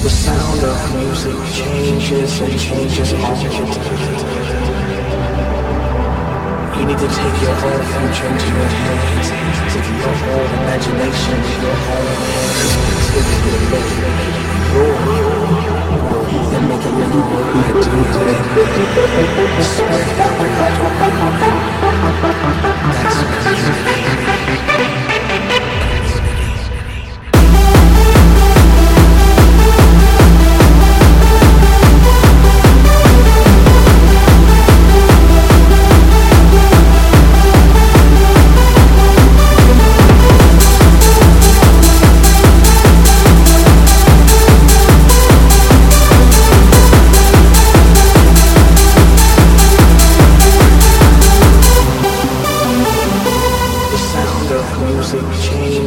music changes and changes all the. You need to take your own future into your hands. With your own imagination, your own creativity,